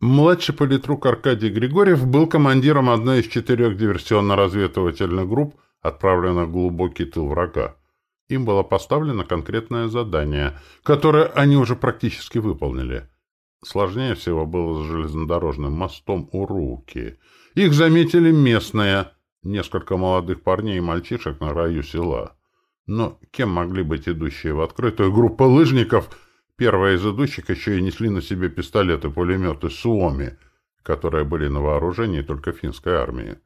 Младший политрук Аркадий Григорьев был командиром одной из четырех диверсионно-разведывательных групп, отправленных в глубокий тыл врага. Им было поставлено конкретное задание, которое они уже практически выполнили. Сложнее всего было с железнодорожным мостом у Руки. Их заметили местные, несколько молодых парней и мальчишек на краю села. Но кем могли быть идущие в открытую группу лыжников – Первые из идущих еще и несли на себе пистолеты-пулеметы «Суоми», которые были на вооружении только финской армии.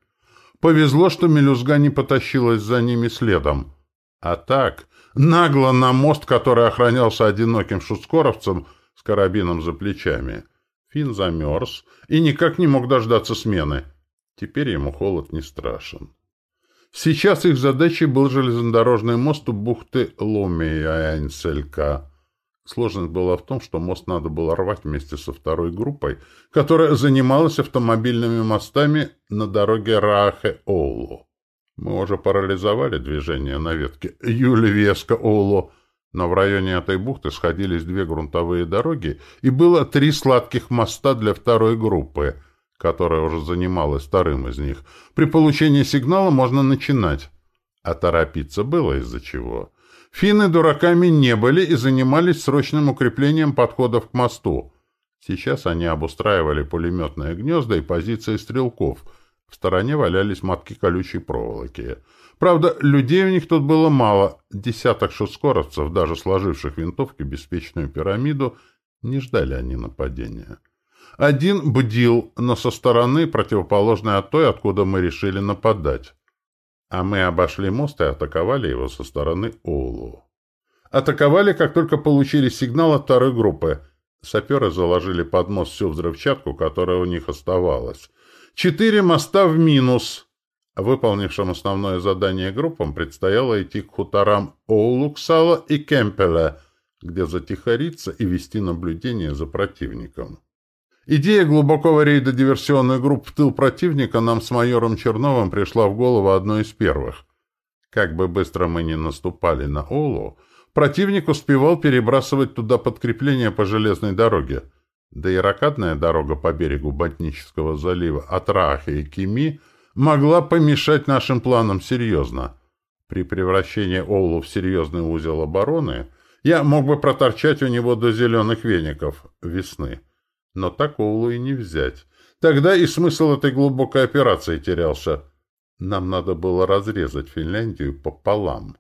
Повезло, что мелюзга не потащилась за ними следом. А так, нагло на мост, который охранялся одиноким шускоровцем с карабином за плечами. Фин замерз и никак не мог дождаться смены. Теперь ему холод не страшен. Сейчас их задачей был железнодорожный мост у бухты Лумия-Айнселька. Сложность была в том, что мост надо было рвать вместе со второй группой, которая занималась автомобильными мостами на дороге Раахе-Оулу. Мы уже парализовали движение на ветке Юлевеска-Оулу, но в районе этой бухты сходились две грунтовые дороги, и было три сладких моста для второй группы, которая уже занималась вторым из них. При получении сигнала можно начинать. А торопиться было из-за чего. Финны дураками не были и занимались срочным укреплением подходов к мосту. Сейчас они обустраивали пулеметные гнезда и позиции стрелков. В стороне валялись матки колючей проволоки. Правда, людей у них тут было мало. Десяток шускоровцев, даже сложивших винтовки беспечную пирамиду, не ждали они нападения. Один бдил, но со стороны, противоположной от той, откуда мы решили нападать а мы обошли мост и атаковали его со стороны Оулу. Атаковали, как только получили сигнал от второй группы. Саперы заложили под мост всю взрывчатку, которая у них оставалась. Четыре моста в минус. Выполнившим основное задание группам предстояло идти к хуторам Оулуксала и Кемпеля, где затихариться и вести наблюдение за противником. Идея глубокого рейда диверсионных групп в тыл противника нам с майором Черновым пришла в голову одной из первых. Как бы быстро мы ни наступали на Олу, противник успевал перебрасывать туда подкрепления по железной дороге. Да и ракадная дорога по берегу Ботнического залива от Рахи и Кими могла помешать нашим планам серьезно. При превращении Олу в серьезный узел обороны я мог бы проторчать у него до зеленых веников весны. Но такого и не взять. Тогда и смысл этой глубокой операции терялся. Нам надо было разрезать Финляндию пополам.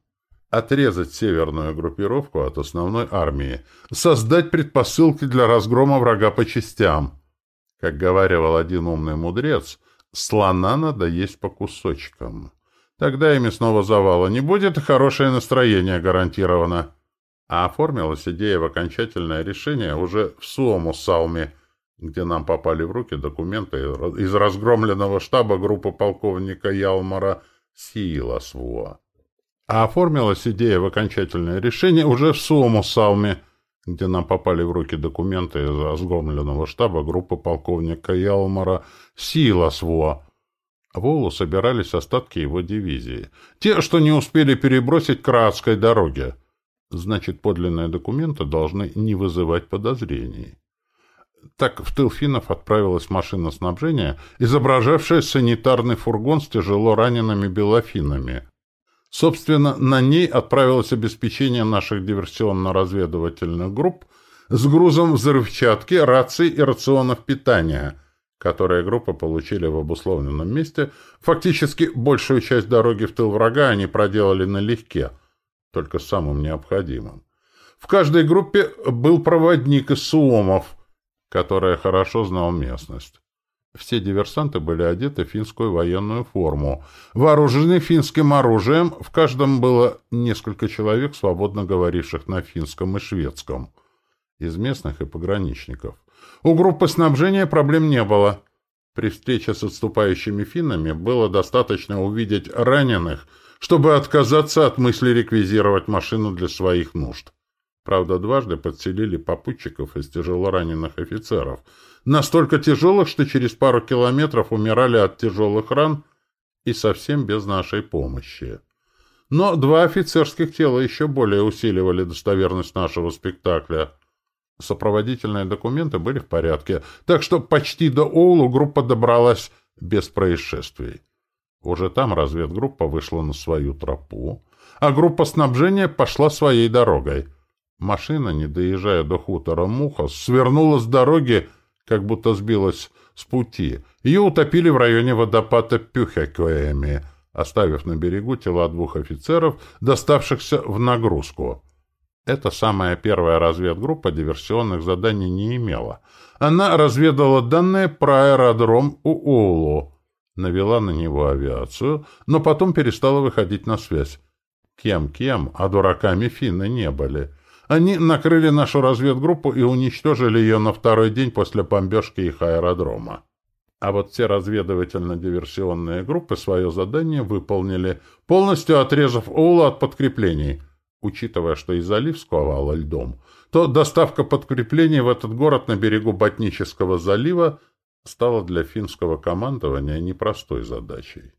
Отрезать северную группировку от основной армии. Создать предпосылки для разгрома врага по частям. Как говаривал один умный мудрец, слона надо есть по кусочкам. Тогда и мясного завала не будет, и хорошее настроение гарантировано. А оформилась идея в окончательное решение уже в Суому-Салме – где нам попали в руки документы из разгромленного штаба группы полковника Ялмара Силасвуа. А оформилась идея в окончательное решение уже в Суому-Салме, где нам попали в руки документы из разгромленного штаба группы полковника Ялмара Силасвуа. В Олу собирались остатки его дивизии. Те, что не успели перебросить к Раадской дороге. Значит, подлинные документы должны не вызывать подозрений. Так в тыл финнов отправилась машина снабжения, изображавшая санитарный фургон с тяжело ранеными белофинами. Собственно, на ней отправилось обеспечение наших диверсионно-разведывательных групп с грузом взрывчатки, раций и рационов питания, которые группы получили в обусловленном месте. Фактически, большую часть дороги в тыл врага они проделали налегке, только самым необходимым. В каждой группе был проводник из суомов – которая хорошо знал местность. Все диверсанты были одеты в финскую военную форму, вооружены финским оружием, в каждом было несколько человек, свободно говоривших на финском и шведском, из местных и пограничников. У группы снабжения проблем не было. При встрече с отступающими финнами было достаточно увидеть раненых, чтобы отказаться от мысли реквизировать машину для своих нужд. Правда, дважды подселили попутчиков из тяжелораненых офицеров. Настолько тяжелых, что через пару километров умирали от тяжелых ран и совсем без нашей помощи. Но два офицерских тела еще более усиливали достоверность нашего спектакля. Сопроводительные документы были в порядке, так что почти до Оулу группа добралась без происшествий. Уже там разведгруппа вышла на свою тропу, а группа снабжения пошла своей дорогой. Машина, не доезжая до хутора Муха, свернула с дороги, как будто сбилась с пути. Ее утопили в районе водопада Пюхекоэми, оставив на берегу тела двух офицеров, доставшихся в нагрузку. Эта самая первая разведгруппа диверсионных заданий не имела. Она разведала данные про аэродром Уулу, навела на него авиацию, но потом перестала выходить на связь. Кем-кем, а дураками финны не были. Они накрыли нашу разведгруппу и уничтожили ее на второй день после бомбежки их аэродрома. А вот все разведывательно-диверсионные группы свое задание выполнили, полностью отрезав Оула от подкреплений — Учитывая, что и залив сковало льдом, то доставка подкреплений в этот город на берегу Ботнического залива стала для финского командования непростой задачей.